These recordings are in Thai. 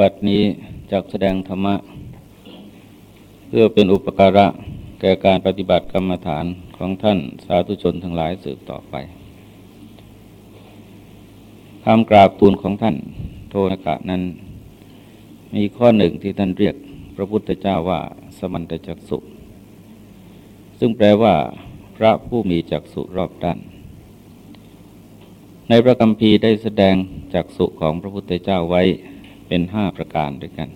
บัดนี้จักแสดงธรรมะ เพื่อเป็นอุปการะ แก่การปฏิบัติกรรมฐานของท่านสาธุชนทั้งหลายสืบต่อไปคำกราบทูลของท่านโทนกะนั้น มีข้อหนึ่งที่ท่านเรียกพระพุทธเจ้าว่าสมันตจักสุซึ่งแปลว่าพระผู้มีจักสุรอบด้าน ในพระคัมภีร์ได้แสดงจักสุของพระพุทธเจ้าไว้ เป็นห้าประการด้วยกัน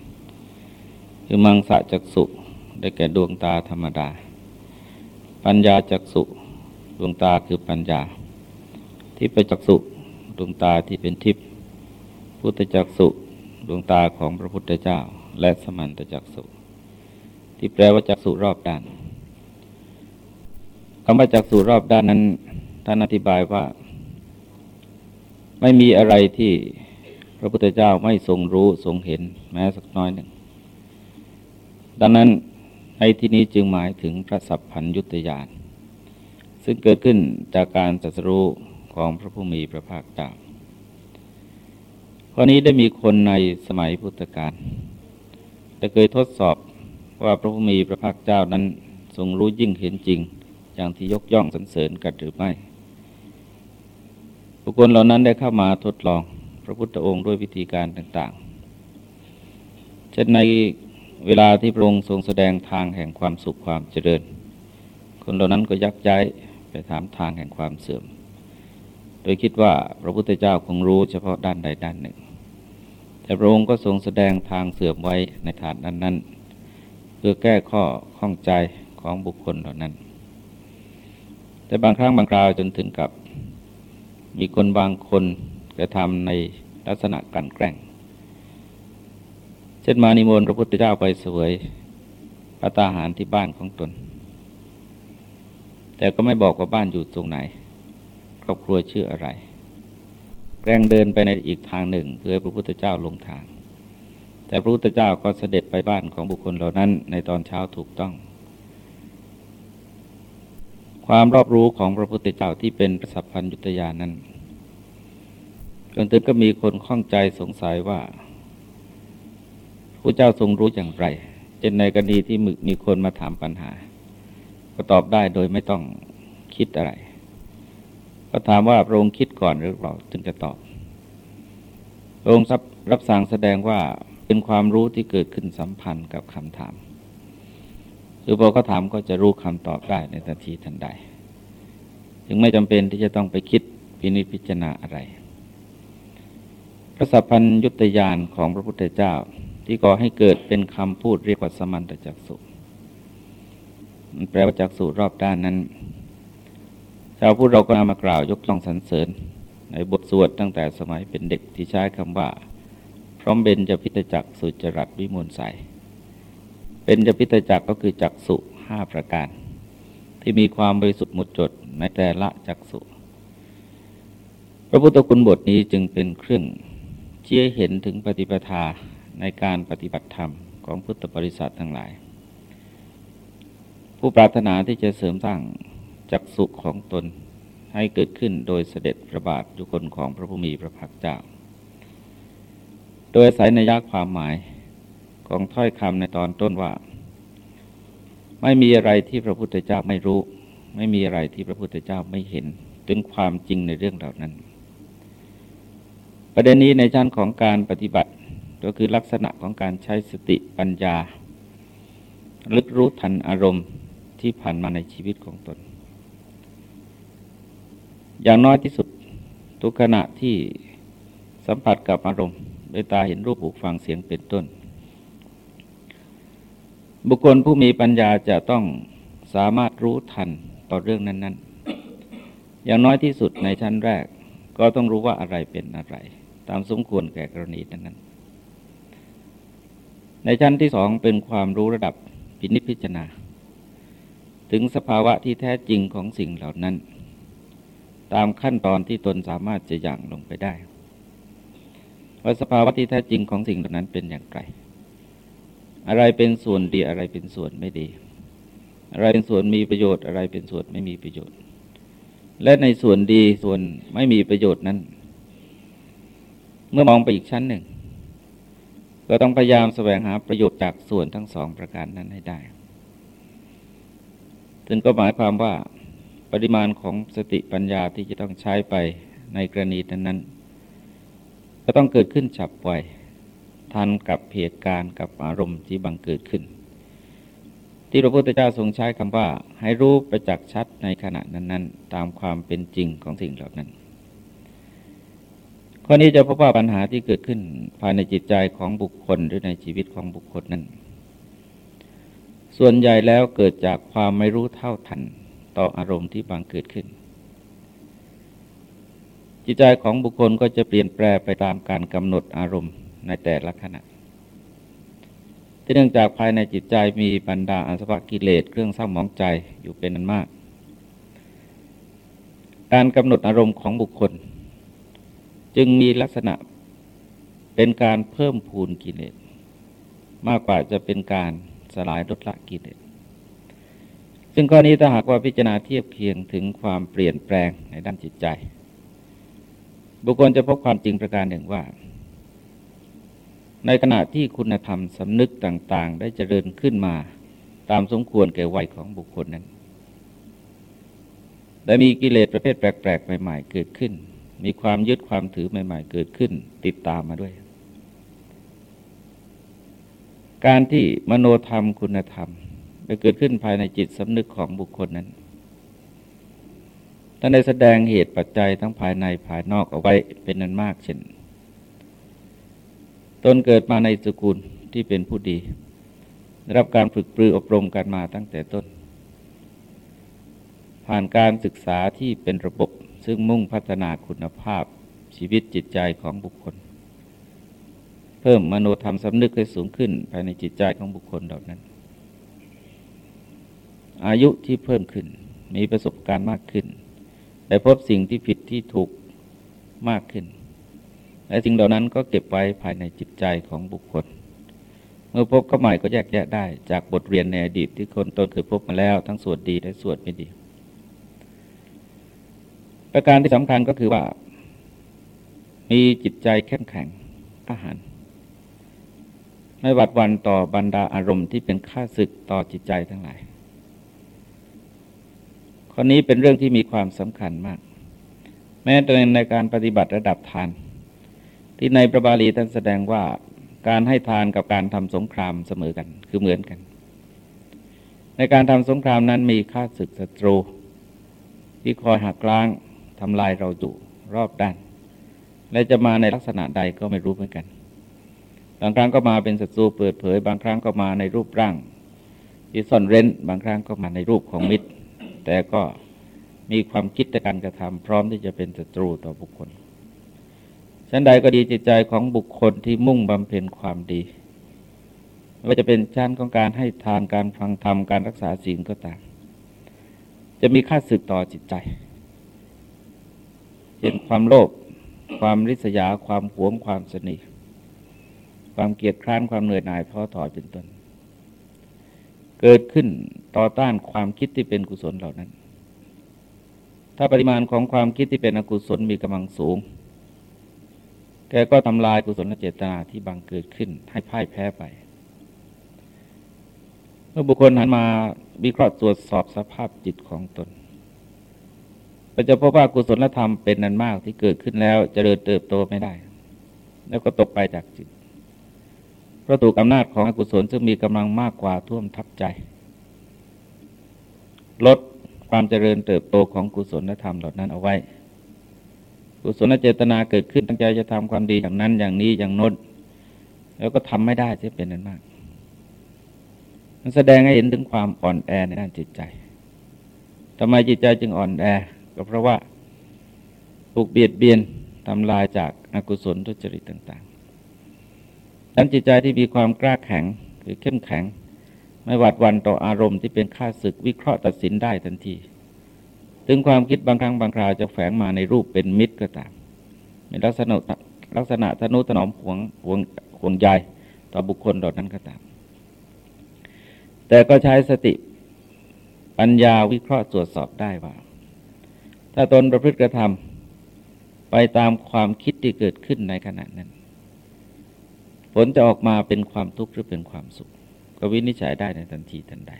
คือมังสะจักสุได้แก่ดวงตาธรรมดา ปัญญาจักสุดวงตาคือปัญญา ที่ไปจักสุดวงตาที่เป็นทิพย์พุทธจักสุดวงตาของพระพุทธเจ้า และสมันตจักสุที่แปลว่าจักสุรอบด้านคำว่าจักสุรอบด้านนั้นท่านอธิบายว่า ไม่มีอะไรที่ พระพุทธเจ้าไม่ทรงรู้ทรงเห็นแม้สักน้อยหนึ่ง ดังนั้นในที่นี้จึงหมายถึงพระสัพพัญยุตยานซึ่งเกิดขึ้นจากการตรัสรู้ของพระผู้มีพระภาคเจ้าข้อนี้ได้มีคนในสมัยพุทธกาลได้เคยทดสอบว่าพระผู้มีพระภาคเจ้านั้นทรงรู้ยิ่งเห็นจริง อย่างที่ยกย่องสรรเสริญกันหรือไม่ บุคคลเหล่านั้นได้เข้ามาทดลอง ระพุทธองค์ด้วยวิธีการต่างๆ เช่นในเวลาที่พระองค์ทรงแสดงทางแห่งความสุขความเจริญ คนเหล่านั้นก็ยักย้ายไปถามทางแห่งความเสื่อม โดยคิดว่าพระพุทธเจ้าคงรู้เฉพาะด้านใดด้านหนึ่ง แต่พระองค์ก็ทรงแสดงทางเสื่อมไว้ในฐานนั้นนั้นเพื่อแก้ข้อข้องใจของบุคคลเหล่านั้น แต่บางครั้งบางคราวจนถึงกับมีคนบางคน กระทำในลักษณะกันแกล้งเช่นมานิมนต์พระพุทธเจ้าไปเสวยพระตาหารที่บ้านของตน แต่ก็ไม่บอกว่าบ้านอยู่ตรงไหน ครอบครัวชื่ออะไร แกล้งเดินไปในอีกทางหนึ่งเพื่อพระพุทธเจ้าลงทาง แต่พระพุทธเจ้าก็เสด็จไปบ้านของบุคคลเหล่านั้นในตอนเช้าถูกต้อง ความรอบรู้ของพระพุทธเจ้าที่เป็นประสัพพัญญุตยานั้น จนถึงก็มีคนข้องใจสงสัยว่าพระเจ้าทรงรู้อย่างไรเช่นในกรณีที่มึกมีคนมาถามปัญหา ก็ตอบได้โดยไม่ต้องคิดอะไร ก็ถามว่าพระองค์คิดก่อนหรือเปล่าถึงจะตอบพระองค์รับสั่งแสดงว่าเป็นความรู้ที่เกิดขึ้นสัมพันธ์กับคำถามคือพอเขาถามก็จะรู้คำตอบได้ในทันทีทันใด จึงไม่จำเป็นที่จะต้องไปคิดพินิจพิจารณาอะไร พระสัพพัญยุตยานของพระพุทธเจ้า ที่ก่อให้เกิดเป็นคำพูดเรียกว่าสมันตจักสุมันแปลว่าจักสุรอบด้านนั้น ชาวพุทธเราก็นำมากล่าวยกย่องสรรเสริญ ในบทสวดตั้งแต่สมัยเป็นเด็กที่ใช้คำว่า พร้อมเบนจะพิตจักสุจรัตวิมลใสเป็นจะพิตจักก็คือจักสุห้าประการ ที่มีความบริสุทธิ์หมดจดในแต่ละจักสุพระพุทธคุณบทนี้จึงเป็นเครื่อง ชี้เห็นถึงปฏิปทาในการปฏิบัติธรรมของพุทธบริษัททั้งหลาย ผู้ปรารถนาที่จะเสริมสร้างจักสุขของตนให้เกิดขึ้นโดยเสด็จพระบาทยุคนของพระผู้มีพระภาคเจ้า โดยอาศัยในยากความหมายของถ้อยคำในตอนต้นว่า ไม่มีอะไรที่พระพุทธเจ้าไม่รู้ ไม่มีอะไรที่พระพุทธเจ้าไม่เห็น ถึงความจริงในเรื่องเหล่านั้น ประเด็นนี้ในชั้นของการปฏิบัติ ก็คือลักษณะของการใช้สติปัญญา ลึกรู้ทันอารมณ์ที่ผ่านมาในชีวิตของตน อย่างน้อยที่สุดทุกขณะที่สัมผัสกับอารมณ์โดยตาเห็นรูปหูฟังเสียงเป็นต้น บุคคลผู้มีปัญญาจะต้องสามารถรู้ทันต่อเรื่องนั้น ๆ อย่างน้อยที่สุดในชั้นแรก ก็ต้องรู้ว่าอะไรเป็นอะไร ตามสมควรแก่กรณีนั้น ในชั้นที่สองเป็นความรู้ระดับพินิจพิจารณา ถึงสภาวะที่แท้จริงของสิ่งเหล่านั้น ตามขั้นตอนที่ตนสามารถจะย่างลงไปได้ ว่าสภาวะที่แท้จริงของสิ่งเหล่านั้นเป็นอย่างไรอะไรเป็นส่วนดีอะไรเป็นส่วนไม่ดี อะไรเป็นส่วนมีประโยชน์อะไรเป็นส่วนไม่มีประโยชน์ และในส่วนดีส่วนไม่มีประโยชน์นั้น เมื่อมองไปอีกชั้นหนึ่ง ก็ต้องพยายามแสวงหาประโยชน์จากส่วนทั้งสองประการนั้นให้ได้ซึ่งก็หมายความว่าปริมาณของสติปัญญาที่จะต้องใช้ไปในกรณีนั้นๆก็ต้องเกิดขึ้นฉับไวทันกับเหตุการณ์กับอารมณ์ที่บังเกิดขึ้น ที่พระพุทธเจ้าทรงใช้คำว่า ให้รู้ประจักษ์ชัดในขณะนั้น ๆ ตามความเป็นจริงของสิ่งเหล่านั้น ข้อนี้จะพบว่าปัญหาที่เกิดขึ้นภายในจิตใจของบุคคลหรือในชีวิตของบุคคลนั้น ส่วนใหญ่แล้วเกิดจากความไม่รู้เท่าทันต่ออารมณ์ที่บังเกิดขึ้น จิตใจของบุคคลก็จะเปลี่ยนแปลไปตามการกำหนดอารมณ์ในแต่ละขณะที่เนื่องจากภายในจิตใจมีบรรดาอสวะกิเลสเครื่องเศร้าหมองใจอยู่เป็นนั้นมาก การกำหนดอารมณ์ของบุคคล จึงมีลักษณะเป็นการเพิ่มพูนกิเลสมากกว่าจะเป็นการสลายลดละกิเลสซึ่งข้อนี้ถ้าหากว่าพิจารณาเทียบเคียงถึงความเปลี่ยนแปลงในด้านจิตใจ บุคคลจะพบความจริงประการหนึ่งว่า ในขณะที่คุณธรรมสำนึกต่างๆ ได้เจริญขึ้นมาตามสมควรแก่วัยของบุคคลนั้น ได้มีกิเลสประเภทแปลกๆใหม่ๆเกิดขึ้น มีความยึดความถือใหม่ ๆ เกิดขึ้นติดตามมาด้วย การที่มโนธรรมคุณธรรมไปเกิดขึ้นภายในจิตสำนึกของบุคคลนั้นท่านได้แสดงเหตุปัจจัยทั้งภายในภายนอกเอาไว้เป็นนั้นมากเช่น ตนเกิดมาในสกุลที่เป็นผู้ดี รับการฝึกปรืออบรมกันมาตั้งแต่ต้น ผ่านการศึกษาที่เป็นระบบ ซึ่งมุ่งพัฒนาคุณภาพชีวิตจิตใจของบุคคล เพิ่มมโนธรรมสำนึกให้สูงขึ้นภายในจิตใจของบุคคลเหล่านั้น อายุที่เพิ่มขึ้นมีประสบการณ์มากขึ้นได้พบสิ่งที่ผิดที่ถูกมากขึ้น และสิ่งเหล่านั้นก็เก็บไว้ภายในจิตใจของบุคคล เมื่อพบก็ใหม่ก็แยกแยะได้จากบทเรียนในอดีตที่คนตนเคยพบมาแล้ว ทั้งส่วนดีและส่วนไม่ดี ประการที่สำคัญก็คือว่า มีจิตใจเข้มแข็งอาหารไม่หวัดวันต่อบรรดาอารมณ์ที่เป็นค่าศึกต่อจิตใจทั้งหลาย ข้อนี้เป็นเรื่องที่มีความสำคัญมาก แม้แต่ในการปฏิบัติระดับทาน ที่ในพระบาลีท่านแสดงว่าการให้ทานกับการทำสงครามเสมอกัน คือเหมือนกัน ในการทำสงครามนั้นมีข้าศึกศัตรู ที่คอยหักล้าง ทำลายเราอยู่รอบด้าน และจะมาในลักษณะใดก็ไม่รู้เหมือนกัน บางครั้งก็มาเป็นศัตรูเปิดเผย บางครั้งก็มาในรูปร่างที่ซ่อนเร้น บางครั้งก็มาในรูปของมิตร แต่ก็มีความคิดในการกระทำพร้อมที่จะเป็นศัตรูต่อบุคคลฉันใดก็ดีจิตใจของบุคคลที่มุ่งบำเพ็ญความดีไม่ว่าจะเป็นชั้นของการให้ทานการฟังธรรมการรักษาศีลก็ตาม จะมีค่าสึกต่อจิตใจ เช่นความโลภความริษยาความหวงความสนิทความเกียดคร้านความเหนื่อยหน่ายท้อถอยเป็นต้น เกิดขึ้นต่อต้านความคิดที่เป็นกุศลเหล่านั้น ถ้าปริมาณของความคิดที่เป็นอกุศลมีกำลังสูง แกก็ทำลายกุศลเจตนาที่บังเกิดขึ้นให้พ่ายแพ้ไป เมื่อบุคคลหันมาวิเคราะห์ตรวจสอบสภาพจิตของตน ก็จะพบว่ากุศลธรรมเป็นนันมากที่เกิดขึ้นแล้วจเจริญเติบโตไม่ได้ แล้วก็ตกไปจากจิตเพราะถูกอำนาจของอกุศลซึ่งมีกำลังมากกว่าท่วมทับใจ ลดความเจริญเติบโตของกุศลธรรมเหล่านั้นเอาไว้ กุศลเจตนาเกิดขึ้นตั้งใจจะทำความดีอย่างนั้นอย่างนี้อย่างน้นแล้วก็ทำไม่ได้จะเป็นนั้นมากมันแสดงให้เห็นถึงความอ่อนแอในด้านจิตใจทำไมจิตใจจึงอ่อนแอ ก็เพราะว่าถูกเบียดเบียนทำลายจากอากุศลทุจริตต่างๆดังจิตใจที่มีความกล้าแข็งคือเข้มแข็ง ไม่หวาดวันต่ออารมณ์ที่เป็นข้าศึกวิเคราะห์ตัดสินได้ทันที ถึงความคิดบางครั้งบางคราวจะแฝงมาในรูปเป็นมิตรก็ตามในลักษณะลักษณะทนุถนอมห่วงห่วงห่วงใยต่อบุคคลเหล่านั้นก็ตาม แต่ก็ใช้สติปัญญาวิเคราะห์ตรวจสอบได้ว่า ถ้าตนประพฤติกระทำไปตามความคิดที่เกิดขึ้นในขณะนั้น ผลจะออกมาเป็นความทุกข์หรือเป็นความสุข ก็วินิจฉัยได้ในทันทีทันใด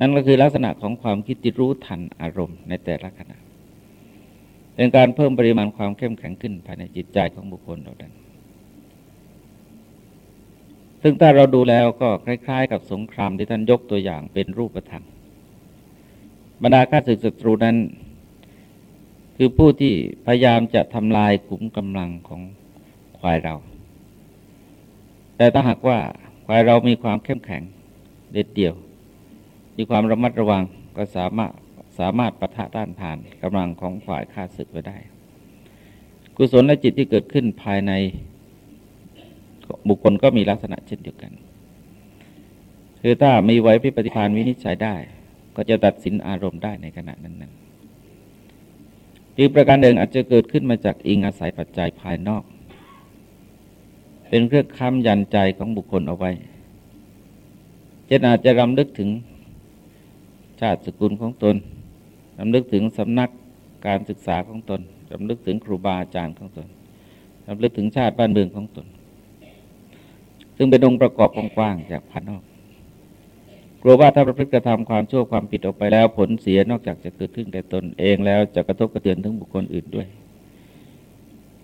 นั่นก็คือลักษณะของความคิดที่รู้ทันอารมณ์ในแต่ละขณะ เป็นการเพิ่มปริมาณความเข้มแข็งขึ้นภายในจิตใจของบุคคลเราดันซึ่งถ้าเราดูแล้วก็คล้าย ๆ กับสงครามที่ท่านยกตัวอย่างเป็นรูปธรรมบรรดาข้าศึกศัตรูนั้น คือผู้ที่พยายามจะทำลายขุมกำลังของควายเรา แต่ถ้าหากว่าควายเรามีความเข้มแข็งเด็ดเดี่ยว มีความระมัดระวังก็สามารถสามารถประทะต้านทานกำลังของฝ่ายข้าศึกไว้ได้ กุศลและจิตที่เกิดขึ้นภายในบุคคลก็มีลักษณะเช่นเดียวกัน คือถ้ามีไว้พิปฏิพานวินิจฉัยได้ ก็จะตัดสินอารมณ์ได้ในขณะนั้นๆ อีกประการหนึ่งอาจจะเกิดขึ้นมาจากอิงอาศัยปัจจัยภายนอก เป็นเครื่องค้ำยันใจของบุคคลเอาไว้เช่นอาจจะรำลึกถึงชาติสกุลของตนรำลึกถึงสำนักการศึกษาของตนรำลึกถึงครูบาอาจารย์ของตนรำลึกถึงชาติบ้านเมืองของตน ซึ่งเป็นองค์ประกอบกว้างๆจากภายนอก กลัวว่าถ้าประพฤติกระทำความชั่วความผิดออกไปแล้ว ผลเสียนอกจากจะเกิดขึ้นแก่ตนเองแล้วจะกระทบกระเทือนถึงบุคคลอื่นด้วย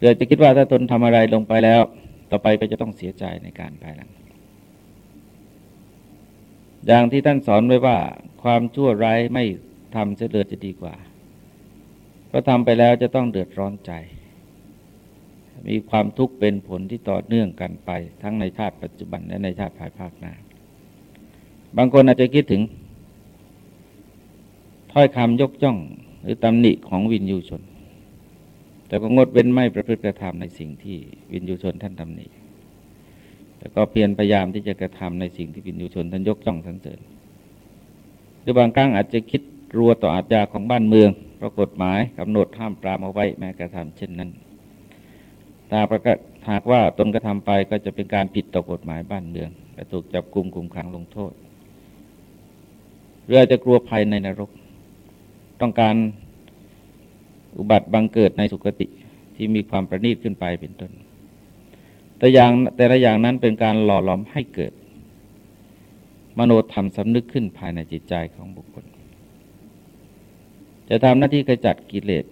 เกิดจะคิดว่าถ้าตนทำอะไรลงไปแล้ว ต่อไปก็จะต้องเสียใจในการภายหลังอย่างที่ท่านสอนไว้ว่า ความชั่วร้ายไม่ทำเสียเลยจะดีกว่า เพราะทำไปแล้วจะต้องเดือดร้อนใจ มีความทุกข์เป็นผลที่ต่อเนื่องกันไป ทั้งในชาติปัจจุบันและในชาติภายภาคหน้า บางคนอาจจะคิดถึง ถ้อยคำยกย่อง หรือตำหนิของวินยูชน แต่ก็งดเว้นไม่ประพฤติกระทำในสิ่งที่วินยูชนท่านตำหนิแต่ก็เพียรพยายามที่จะกระทำในสิ่งที่วินยูชนท่านยกย่องสรรเสริญหรือบางครั้งอาจจะคิดรัวต่ออาญาของบ้านเมืองเพราะกฎหมายกำหนดห้ามปรามเอาไว้แม้กระทำเช่นนั้นถ้าประกาศหากว่าตนกระทำไปก็จะเป็นการผิดต่อกฎหมายบ้านเมืองและถูกจับกลุ่มคุมขังลงโทษ เรือจะกลัวภัยในนรก ต้องการอุบัติบังเกิดในสุคติที่มีความประณีตขึ้นไปเป็นต้น แต่อย่างแต่ละอย่างนั้นเป็นการหล่อหลอมให้เกิด มโนธรรมสำนึกขึ้นภายในจิตใจของบุคคล จะทำหน้าที่ขจัดกิเลส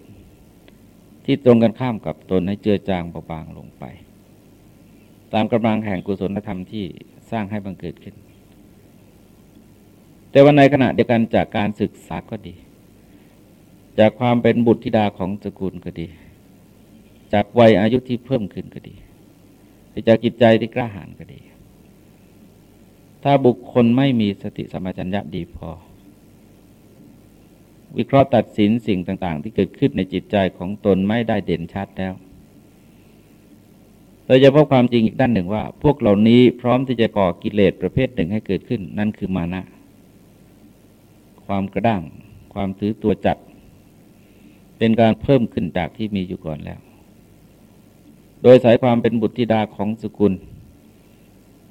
ที่ตรงกันข้ามกับตนให้เจือจางเบาบางลงไป ตามกำลังแห่งกุศลธรรมที่สร้างให้บังเกิดขึ้น แต่ว่าในขณะเดียวกันจากการศึกษาก็ดี จากความเป็นบุตรธิดาของสกุลก็ดี จากวัยอายุที่เพิ่มขึ้นก็ดีจากจิตใจที่กล้าหาญก็ดี ถ้าบุคคลไม่มีสติสมัชัญญะดีพอ วิเคราะห์ตัดสินสิ่งต่าง ๆ ที่เกิดขึ้นในจิตใจของตนไม่ได้เด่นชัดแล้วเราจะพบความจริงอีกด้านหนึ่งว่า พวกเหล่านี้พร้อมที่จะก่อกิเลสประเภทหนึ่งให้เกิดขึ้น นั่นคือมานะ ความกระด้าง ความถือตัวจัด เป็นการเพิ่มขึ้นจากที่มีอยู่ก่อนแล้ว โดยสายความเป็นบุตรธิดาของสกุล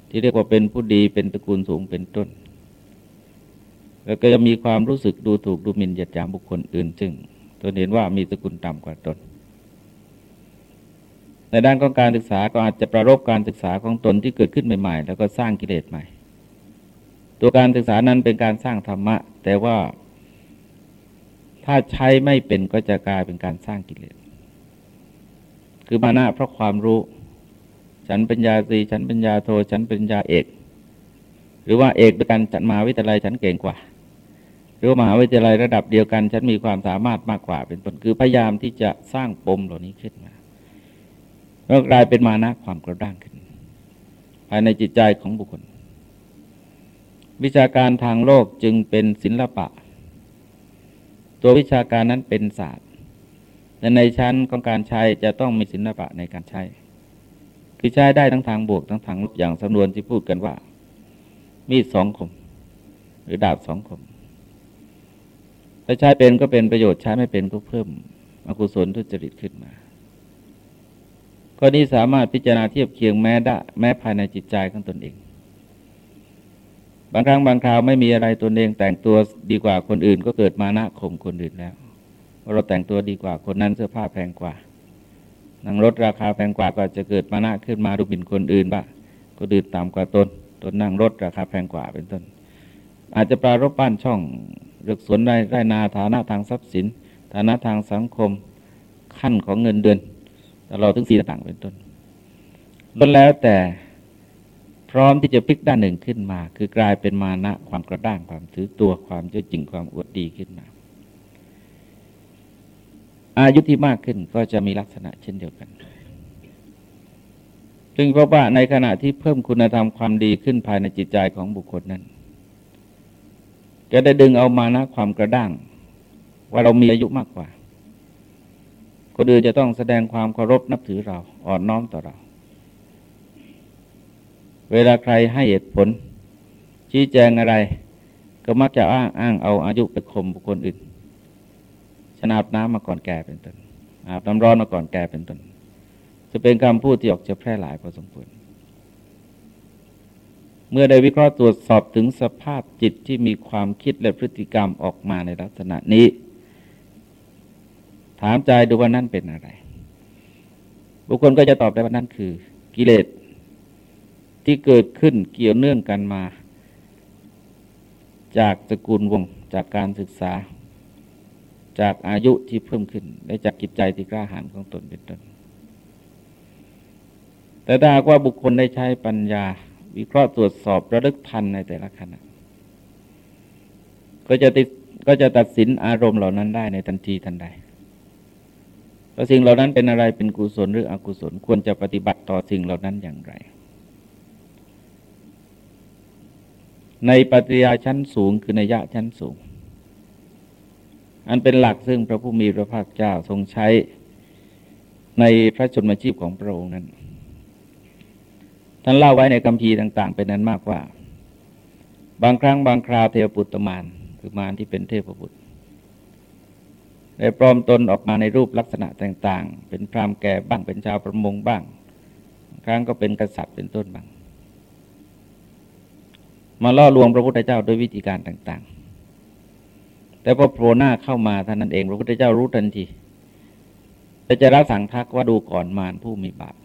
ที่เรียกว่าเป็นผู้ดีเป็นตระกูลสูงเป็นต้น แล้วก็จะมีความรู้สึกดูถูกดูหมิ่นเหยียดหยามบุคคลอื่นซึ่งตนเห็นว่ามีสกุลต่ำกว่าตนในด้านของการศึกษาก็อาจจะประรบการศึกษาของตนที่เกิดขึ้นใหม่ ๆ แล้วก็สร้างกิเลสใหม่ ตัวการศึกษานั้นเป็นการสร้างธรรมะ แต่ว่า ถ้าใช้ไม่เป็นก็จะกลายเป็นการสร้างกิเลสคือมานะเพราะความรู้ ฉันป็นยาสีฉันป็นยาโทฉันป็นยาเอก หรือว่าเอกด้วยกันจัดมหาวิทยาลัยฉันเก่งกว่า หรือมหาวิทยาลัยระดับเดียวกัน ฉันมีความสามารถมากกว่า เป็นต้นคือพยายามที่จะสร้างปมเหล่านี้ขึ้นมาแล้วกลายเป็นมานะความกระด้างขึ้น ภายในจิตใจของบุคคล วิชาการทางโลกจึงเป็นศิลปะ ตัววิชาการนั้นเป็นศาสตร์แต่ในชั้นของการใช้จะต้องมีศิลปะในการใช้ คือใช้ได้ทั้งทางบวกทั้งทางลบอย่างสำนวนที่พูดกันว่า มีดสองคม หรือดาบสองคมถ้าใช้เป็นก็เป็นประโยชน์ใช้ไม่เป็นก็เพิ่มอกุศลทุจริตขึ้นมาข้อนี้สามารถพิจารณาเทียบเคียงแม้ได้แม้ภายในจิตใจของตนเอง บางครั้งบางคราวไม่มีอะไรตนเองแต่งตัวดีกว่าคนอื่น ก็เกิดมานะข่มคนอื่นแล้วเราแต่งตัวดีกว่าคนนั้นเสื้อผ้าแพงกว่านั่งรถราคาแพงกว่าก็จะเกิดมานะขึ้นมาดูหมิ่นคนอื่นบ้างก็ดื่นต่ำกว่าตนตนนั่งรถราคาแพงกว่าเป็นต้น อาจจะปรารบบ้านช่องเรือกสวนได้ได้นาฐานะทางทรัพย์สิน ฐานะทางสังคมขั้นของเงินเดือน แตลอดถึงสีต่างเป็นต้นล้นแล้วแต่ พร้อมที่จะพลิกด้านหนึ่งขึ้นมา คือกลายเป็นมานะความกระด้างความถือตัวความเจ้าจริงความอวดดีขึ้นมา อายุที่มากขึ้นก็จะมีลักษณะเช่นเดียวกันซึ่งเพราะว่าในขณะที่เพิ่มคุณธรรมความดีขึ้นภายในจิตใจของบุคคลนั้นจะได้ดึงเอามานะความกระด้าง ว่าเรามีอายุมากกว่าคนอื่นจะต้องแสดงความเคารพนับถือเราอ่อนน้อมต่อเรา เวลาใครให้เหตุผล ชี้แจงอะไร ก็มักจะอ้างอ้างเอาอายุไปข่มบุคคลอื่นฉันอาบน้ำมาก่อนแก่เป็นต้นอาบน้ำร้อนมาก่อนแก่เป็นต้นจะเป็นคำพูดที่ออกจะแพร่หลายพอสมควรเมื่อได้วิเคราะห์ตรวจสอบถึงสภาพจิตที่มีความคิดและพฤติกรรมออกมาในลักษณะนี้ ถามใจดูว่านั่นเป็นอะไร บุคคลก็จะตอบได้ว่านั่นคือ กิเลส ที่เกิดขึ้นเกี่ยวเนื่องกันมา จากตระกูลวงจากการศึกษา จากอายุที่เพิ่มขึ้น และจากจิตใจที่กล้าหาญของตนเป็นต้นแต่ถ้าว่าบุคคลได้ใช้ปัญญา วิเคราะห์ตรวจสอบระลึกทันในแต่ละขณะก็จะติดก็จะตัดสินอารมณ์เหล่านั้นได้ในทันทีทันใดว่าสิ่งเหล่านั้นเป็นอะไรเป็นกุศลหรืออกุศลควรจะปฏิบัติต่อสิ่งเหล่านั้นอย่างไร ในปฏิยาชั้นสูงคือในยะชั้นสูง อันเป็นหลักซึ่งพระผู้มีพระภาคเจ้าทรงใช้ในพระชนมชีพของพระองค์นั้น ท่านเล่าไว้ในคัมภีต่าง ๆ เป็นนั้นมากว่า บางครั้งบางคราวเทวปุตตมานคือมารที่เป็นเทพบุตรได้ปลอมตนออกมาในรูปลักษณะต่าง ๆ เป็นพรามแก่บ้างเป็นชาวประมงบ้าง ครั้งก็เป็นกษัตริย์เป็นต้นบ้าง มาล่อลวงพระพุทธเจ้าด้วยวิธีการต่าง ๆ แต่พอโผล่หน้าเข้ามาท่านนั้นเอง พระพุทธเจ้ารู้ทันทีแต่จะรับสั่งทักว่าดูก่อนมารผู้มีบาป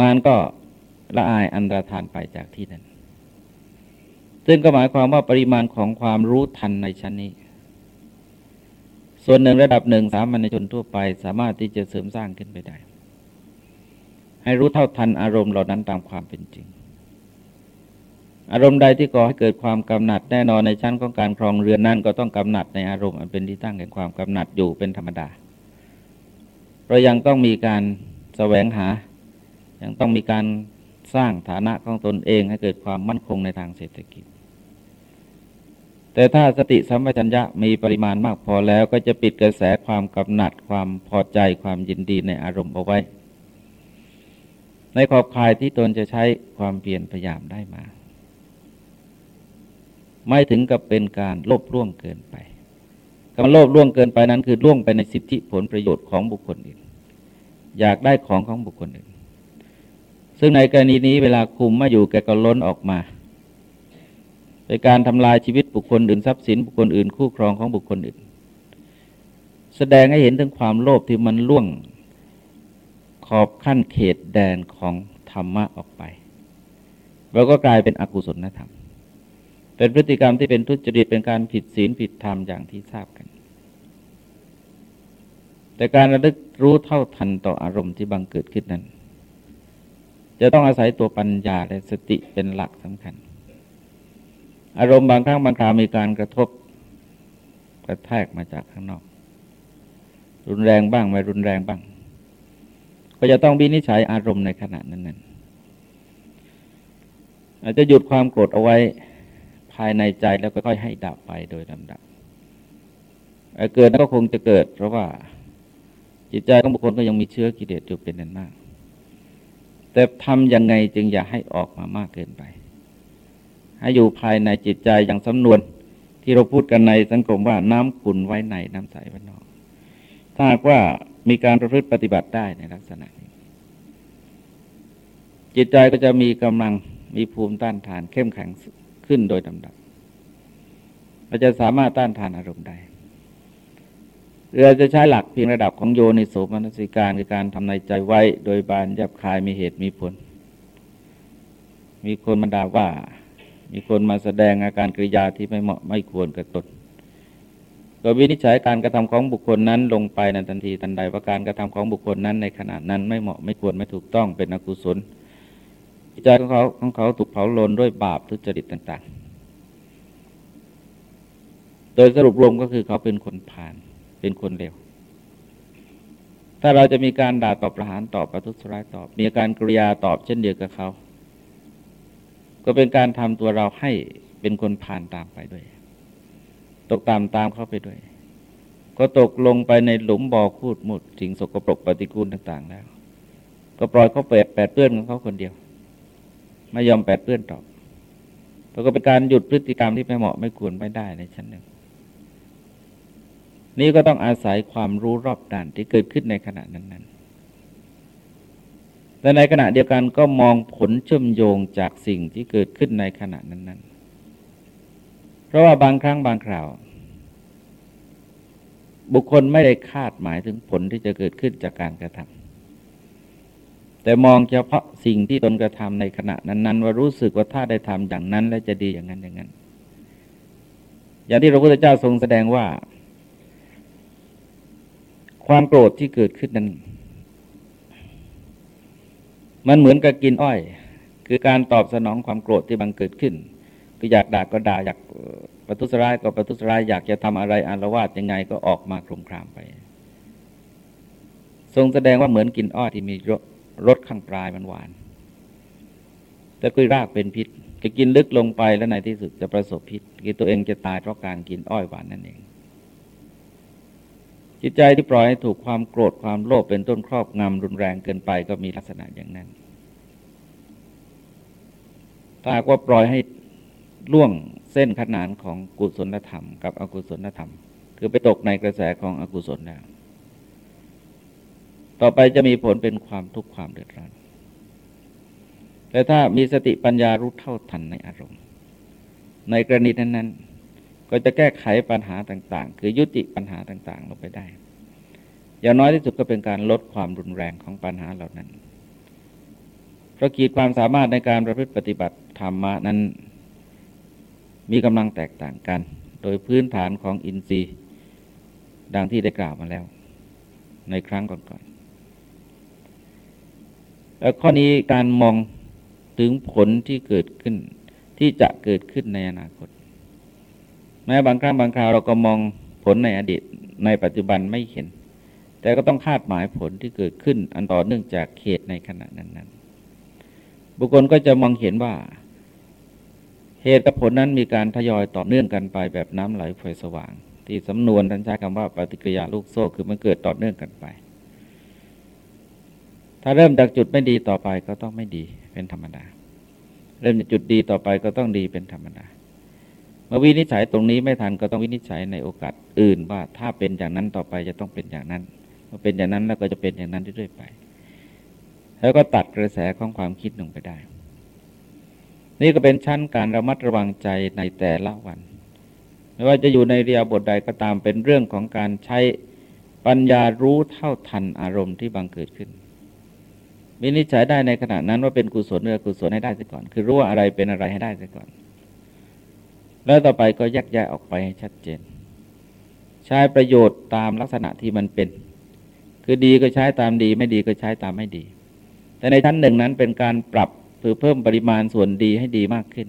มารก็ละอายอันตรธานไปจากที่นั้น ซึ่งก็หมายความว่าปริมาณของความรู้ทันในชั้นนี้ ส่วนหนึ่งระดับหนึ่งสามัญชนทั่วไป สามารถที่จะเสริมสร้างขึ้นไปได้ ให้รู้เท่าทันอารมณ์เหล่านั้นตามความเป็นจริง อารมณ์ใดที่ก่อให้เกิดความกำหนัด แน่นอนในชั้นของการครองเรือนนั้นก็ต้องกำหนัดในอารมณ์อันเป็นที่ตั้งแห่งความกำหนัดอยู่เป็นธรรมดา เรายังต้องมีการแสวงหา ยังต้องมีการสร้างฐานะของตนเองให้เกิดความมั่นคงในทางเศรษฐกิจ แต่ถ้าสติสัมปชัญญะมีปริมาณมากพอแล้วก็จะปิดกระแสความกำหนัดความพอใจความยินดีในอารมณ์เอาไว้ ในขอบข่ายที่ตนจะใช้ความเพียรพยายามได้มา ไม่ถึงกับเป็นการโลภล่วงเกินไปคำโลภล่วงเกินไปนั้นคือล่วงไปในสิทธิผลประโยชน์ของบุคคลอื่น อยากได้ของของบุคคลอื่น ซึ่งในกรณีนี้เวลาคุมมาอยู่แกก็ล้นออกมาเป็นการทำลายชีวิตบุคคลอื่นทรัพย์สินบุคคลอื่นคู่ครองของบุคคลอื่น แสดงให้เห็นถึงความโลภที่มันล่วงขอบขั้นเขตแดนของธรรมะออกไปเราก็กลายเป็นอกุศลธรรม เป็นพฤติกรรมที่เป็นทุจริตเป็นการผิดศีลผิดธรรมอย่างที่ทราบกัน แต่การระลึกรู้เท่าทันต่ออารมณ์ที่บังเกิดขึ้นนั้น จะต้องอาศัยตัวปัญญาและสติเป็นหลักสำคัญ อารมณ์บางครั้งบางคราวมีการกระทบกระแทกมาจากข้างนอก รุนแรงบ้างไม่รุนแรงบ้าง ก็จะต้องวินิจฉัยอารมณ์ในขณะนั้นๆอาจจะหยุดความโกรธเอาไว้ายในใจแล้วก็ค่อยให้ดับไปโดยลำดับเกิดก็คงจะเกิด เพราะว่าจิตใจของบุคคลก็ยังมีเชื้อกิเลสอยู่เป็นนั้นมาก แต่ทำยังไงจึงอย่าให้ออกมามากเกินไป ให้อยู่ภายในจิตใจอย่างสำนวนที่เราพูดกันในสังคมว่าน้ำขุนไว้ในน้ำใสไว้นอก ถ้าหากว่ามีการประพฤติปฏิบัติได้ในลักษณะนี้ จิตใจก็จะมีกำลังมีภูมิต้านทานเข้มแข็ง ขึ้นโดยลำดับเราจะสามารถต้านทานอารมณ์ได้หรือจะใช้หลักเพียงระดับของโยนิโสมนสิการคือการทำในใจไว้โดยบานยับคายมีเหตุมีผล มีคนมาด่าว่า มีคนมาแสดงอาการกริยาที่ไม่เหมาะไม่ควรกับตนก็วินิจฉัยการกระทำของบุคคลนั้นลงไปในทันทีทันใดว่าการกระทำของบุคคลนั้นในขณะนั้นไม่เหมาะไม่ควรไม่ถูกต้องเป็นอกุศล ใจของเขาของเขาถูกเผาลนด้วยบาปทุจริตต่าง ๆ โดยสรุปรวมก็คือเขาเป็นคนผ่าน เป็นคนเลวถ้าเราจะมีการด่าตอบประหารตอบประทุษร้ายตอบ มีการกริยาตอบเช่นเดียวกับเขา ก็เป็นการทำตัวเราให้เป็นคนผ่านตามไปด้วย ตกตามตามเข้าไปด้วย ก็ตกลงไปในหลุมบ่อคูดมุดสิ่งสกปรกปฏิกูลต่าง ๆ แล้ว ก็ปล่อยเขาเปดแปดเปื้อนของเขาคนเดียว ไม่ยอมแปดเปื้อนตอบแล้วก็เป็นการหยุดพฤติกรรมที่ไม่เหมาะไม่ควรไม่ได้ในชั้นหนึ่ง นี่ก็ต้องอาศัยความรู้รอบด้านที่เกิดขึ้นในขณะนั้นๆแต่ในขณะเดียวกันก็มองผลเชื่อมโยงจากสิ่งที่เกิดขึ้นในขณะนั้นๆ เพราะว่าบางครั้งบางคราว บุคคลไม่ได้คาดหมายถึงผลที่จะเกิดขึ้นจากการกระทำ แต่มองเฉพาะสิ่งที่ตนกระทำในขณะนั้น ๆ ว่ารู้สึกว่าถ้าได้ทำอย่างนั้น แล้วจะดีอย่างนั้นอย่างนั้น อย่างที่พระพุทธเจ้าทรงแสดงว่า ความโกรธที่เกิดขึ้นนั้น มันเหมือนกับกินอ้อย คือการตอบสนองความโกรธที่บังเกิดขึ้นคืออยากด่าก็ด่าอยากประทุษร้ายก็ประทุษร้ายอยากจะทำอะไรอารวาสยังไงก็ออกมาคลุมครามไป ทรงแสดงว่าเหมือนกินอ้อยที่มี รสข้างปลายมันหวาน แต่กุยรากเป็นพิษ จะกินลึกลงไปแล้วในที่สุดจะประสบพิษคือตัวเองจะตายเพราะการกินอ้อยหวานนั่นเอง จิตใจที่ปล่อยให้ถูกความโกรธความโลภเป็นต้นครอบงำรุนแรงเกินไปก็มีลักษณะอย่างนั้นถ้าว่าปล่อยให้ล่วงเส้นขนานของกุศลธรรม กับอกุศลธรรม คือไปตกในกระแสของอกุศลแล้ว ต่อไปจะมีผลเป็นความทุกข์ความเดือดร้อนแต่ถ้ามีสติปัญญารู้เท่าทันในอารมณ์ ในกรณีนั้นๆ ก็จะแก้ไขปัญหาต่าง ๆ คือยุติปัญหาต่างๆ ลงไปได้ อย่างน้อยที่สุดก็เป็นการลดความรุนแรงของปัญหาเหล่านั้นเพราะขีดความสามารถในการประพฤติปฏิบัติธรรมะนั้น มีกำลังแตกต่างกัน โดยพื้นฐานของอินทรีย์ ดังที่ได้กล่าวมาแล้ว ในครั้งก่อนๆ ข้อนี้การมองถึงผลที่เกิดขึ้น ที่จะเกิดขึ้นในอนาคต แม้บางครั้งบางคราวเราก็มองผลในอดีตในปัจจุบันไม่เห็น แต่ก็ต้องคาดหมายผลที่เกิดขึ้น อันต่อเนื่องจากเหตุในขณะนั้นๆ บุคคลก็จะมองเห็นว่า เหตุกับผลนั้นมีการทยอยต่อเนื่องกันไปแบบน้ำไหลไฟสว่าง ที่สำนวนท่านใช้คำว่าปฏิกิริยาลูกโซ่คือมันเกิดต่อเนื่องกันไป ถ้าเริ่มจากจุดไม่ดีต่อไปก็ต้องไม่ดีเป็นธรรมดา เริ่มจากจุดดีต่อไปก็ต้องดีเป็นธรรมดามื่อวินิจฉัยตรงนี้ไม่ทันก็ต้องวินิจฉัยในโอกาสอื่นว่าถ้าเป็นอย่างนั้นต่อไปจะต้องเป็นอย่างนั้นเมื่อเป็นอย่างนั้นแล้วก็จะเป็นอย่างนั้นเรื่อยๆไป แล้วก็ตัดกระแสของความคิดลงไปได้ นี่ก็เป็นชั้นการระมัดระวังใจในแต่ละวัน ไม่ว่าจะอยู่ในเรียบทใดก็ตามเป็นเรื่องของการใช้ปัญญารู้เท่าทันอารมณ์ที่บังเกิดขึ้น วินิจฉัยได้ในขณะนั้นว่าเป็นกุศลหรือกุศลให้ได้เสียก่อน คือรู้ว่าอะไรเป็นอะไรให้ได้เสียก่อน แล้วต่อไปก็แยกแยะออกไปให้ชัดเจน ใช้ประโยชน์ตามลักษณะที่มันเป็น คือดีก็ใช้ตามดี ไม่ดีก็ใช้ตามไม่ดี แต่ในชั้นหนึ่งนั้นเป็นการปรับเพื่อเพิ่มปริมาณส่วนดีให้ดีมากขึ้น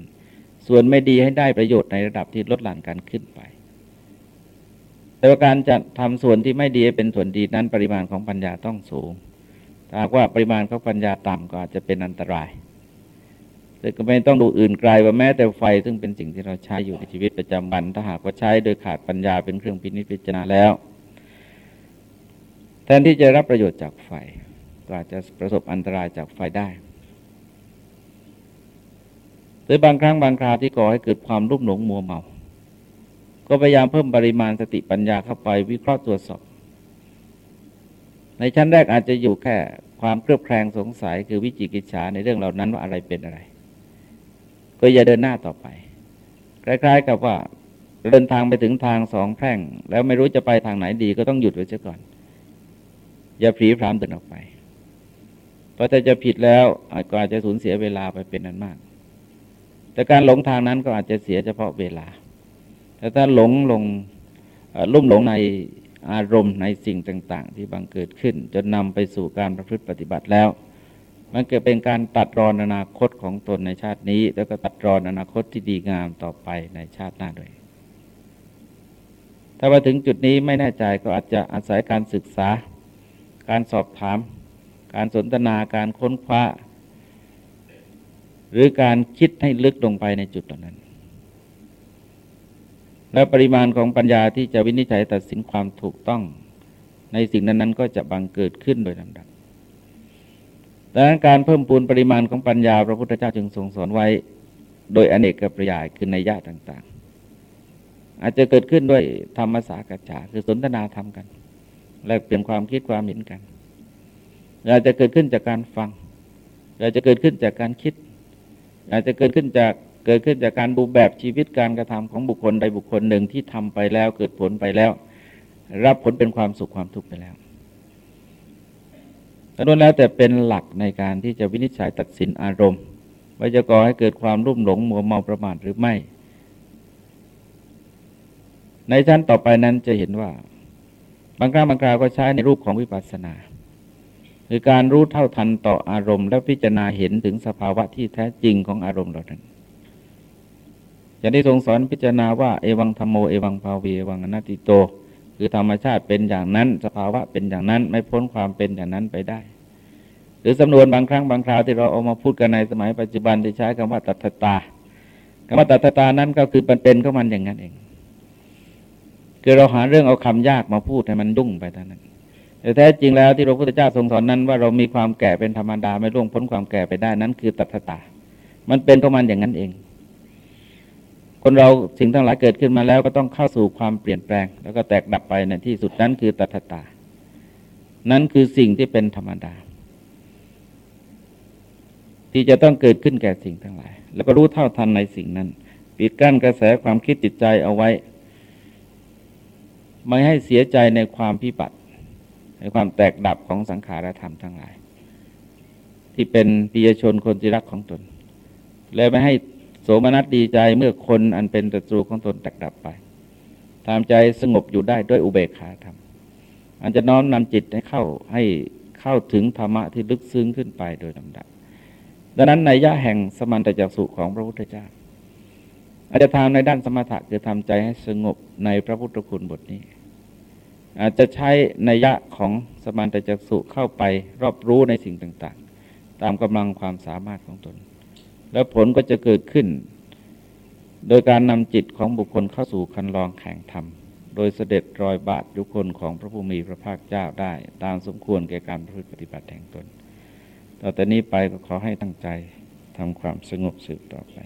ส่วนไม่ดีให้ได้ประโยชน์ในระดับที่ลดหลั่นกันขึ้นไป แต่ว่าการจะทำส่วนที่ไม่ดีเป็นส่วนดีนั้นปริมาณของปัญญาต้องสูง ถ้าว่าปริมาณของปัญญาต่ำก็อาจจะเป็นอันตรายแต่ก็ไม่ต้องดูอื่นไกลว่าแม้แต่ไฟ ซึ่งเป็นสิ่งที่เราใช้อยู่ในชีวิตประจำวัน ถ้าหากว่าใช้โดยขาดปัญญาเป็นเครื่องพินิจพิจารณาแล้ว แทนที่จะรับประโยชน์จากไฟก็อาจจะประสบอันตรายจากไฟได้หรือบางครั้งบางคราวที่ก่อให้เกิดความรุ่มหลงมัวเมา ก็พยายามเพิ่มปริมาณสติปัญญาเข้าไปวิเคราะห์ตรวจสอบ ในชั้นแรกอาจจะอยู่แค่ความเครือบแคลงสงสัยคือวิจิกิจฉาในเรื่องเหล่านั้นว่าอะไรเป็นอะไร ก็อย่าเดินหน้าต่อไป คล้าย ๆ กับว่าเดินทางไปถึงทางสองแพร่ง แล้วไม่รู้จะไปทางไหนดีก็ต้องหยุดไว้เสียก่อน อย่าผีพรามเดินออกไป เพราะถ้าจะผิดแล้วอาจก็อาจจะสูญเสียเวลาไปเป็นนั้นมาก แต่การหลงทางนั้นก็อาจจะเสียเฉพาะเวลา แต่ถ้าหลงลงลุ่มหลงใน อารมณ์ในสิ่งต่าง ๆ ที่บังเกิดขึ้น จนนำไปสู่การประพฤติปฏิบัติแล้ว มันเกิดเป็นการตัดรอนอนาคตของตนในชาตินี้ แล้วก็ตัดรอนอนาคตที่ดีงามต่อไปในชาติหน้าด้วย ถ้ามาถึงจุดนี้ไม่แน่ใจก็อาจจะอาศัยการศึกษา การสอบถาม การสนทนาการค้นคว้า หรือการคิดให้ลึกลงไปในจุดเหล่านั้น และปริมาณของปัญญาที่จะวินิจฉัยตัดสินความถูกต้อง ในสิ่งนั้น ๆ ก็จะบังเกิดขึ้นโดยลำดับดังนั้นการเพิ่มปูนปริมาณของปัญญาพระพุทธเจ้าจึงทรงสอนไว้ โดยอเนกประยายคือในญาติต่างๆ อาจจะเกิดขึ้นด้วยธรรมสากจฉาคือสนทนาธรรมกัน แลกเปลี่ยนความคิดความเห็นกันอาจจะเกิดขึ้นจากการฟังอาจจะเกิดขึ้นจากการคิด อาจจะเกิดขึ้นจาก เกิดขึ้นจากการดูแบบชีวิตการกระทำของบุคคลใดบุคคลหนึ่งที่ทำไปแล้วเกิดผลไปแล้ว รับผลเป็นความสุขความทุกข์ไปแล้วแต่นั้นแล้วแต่เป็นหลักในการที่จะวินิจฉัยตัดสินอารมณ์ว่าจะก่อให้เกิดความรุ่มหลงมัวเมาประมาทหรือไม่ ในชั้นต่อไปนั้นจะเห็นว่า บางครั้งบางคราวก็ใช้ในรูปของวิปัสสนาคือการรู้เท่าทันต่ออารมณ์ และพิจารณาเห็นถึงสภาวะที่แท้จริงของอารมณ์เหล่านั้น อย่างที่ทรงสอนพิจารณาว่าเอวังธรรมโมเอวังภาวีเอวังอนัตติโต คือธรรมชาติเป็นอย่างนั้น สภาวะเป็นอย่างนั้นไม่พ้นความเป็นอย่างนั้นไปได้ หรือสำนวนบางครั้งบางคราวที่เราเอามาพูดกันในสมัยปัจจุบันที่ใช้คำว่าตัทตาคำว่าตัทตานั้นก็คือมันเป็นของมันอย่างนั้นเอง คือเราหาเรื่องเอาคำยากมาพูดให้มันดุ้งไปเท่านั้นแต่แท้จริงแล้วที่พระพุทธเจ้าทรงสอนนั้นว่าเรามีความแก่เป็นธรรมดาไม่ล่วงพ้นความแก่ไปได้นั้นคือตัทตา มันเป็นของมันอย่างนั้นเอง คนเราสิ่งทั้งหลายเกิดขึ้นมาแล้ว ก็ต้องเข้าสู่ความเปลี่ยนแปลง แล้วก็แตกดับไปในที่สุดนั้นคือตัทตา นั้นคือสิ่งที่เป็นธรรมดา ที่จะต้องเกิดขึ้นแก่สิ่งทั้งหลาย แล้วก็รู้เท่าทันในสิ่งนั้น ปิดกั้นกระแสความคิดจิตใจเอาไว้ ไม่ให้เสียใจในความพิบัติในความแตกดับของสังขารธรรมทั้งหลาย ที่เป็นปิยชนคนที่รักของตน และไม่ให้ โสมนัสดีใจเมื่อคนอันเป็นศัตรูของตนแตกดับไปทำใจสงบอยู่ได้ด้วยอุเบกขาธรรมอันจะน้อมนำจิตให้เข้าให้เข้าถึงธรรมะที่ลึกซึ้งขึ้นไปโดยลำดับ ดังนั้นในย่าแห่งสมันตจักสุของพระพุทธเจ้าอาจจะทำในด้านสมถะคือทำใจให้สงบในพระพุทธคุณบทนี้ อาจจะใช้ในยะของสมันตจักสุเข้าไปรอบรู้ในสิ่งต่าง ๆ ตามกำลังความสามารถของตน แล้วผลก็จะเกิดขึ้น โดยการนำจิตของบุคคลเข้าสู่คันลองแข่งธรรม โดยเสด็จรอยบาทยุคนของพระผู้มีพระภาคเจ้าได้ ตามสมควรแก่การประพฤติปฏิบัติแห่งตน ต่อแต่นี้ไปก็ขอให้ตั้งใจทำความสงบสืบต่อไป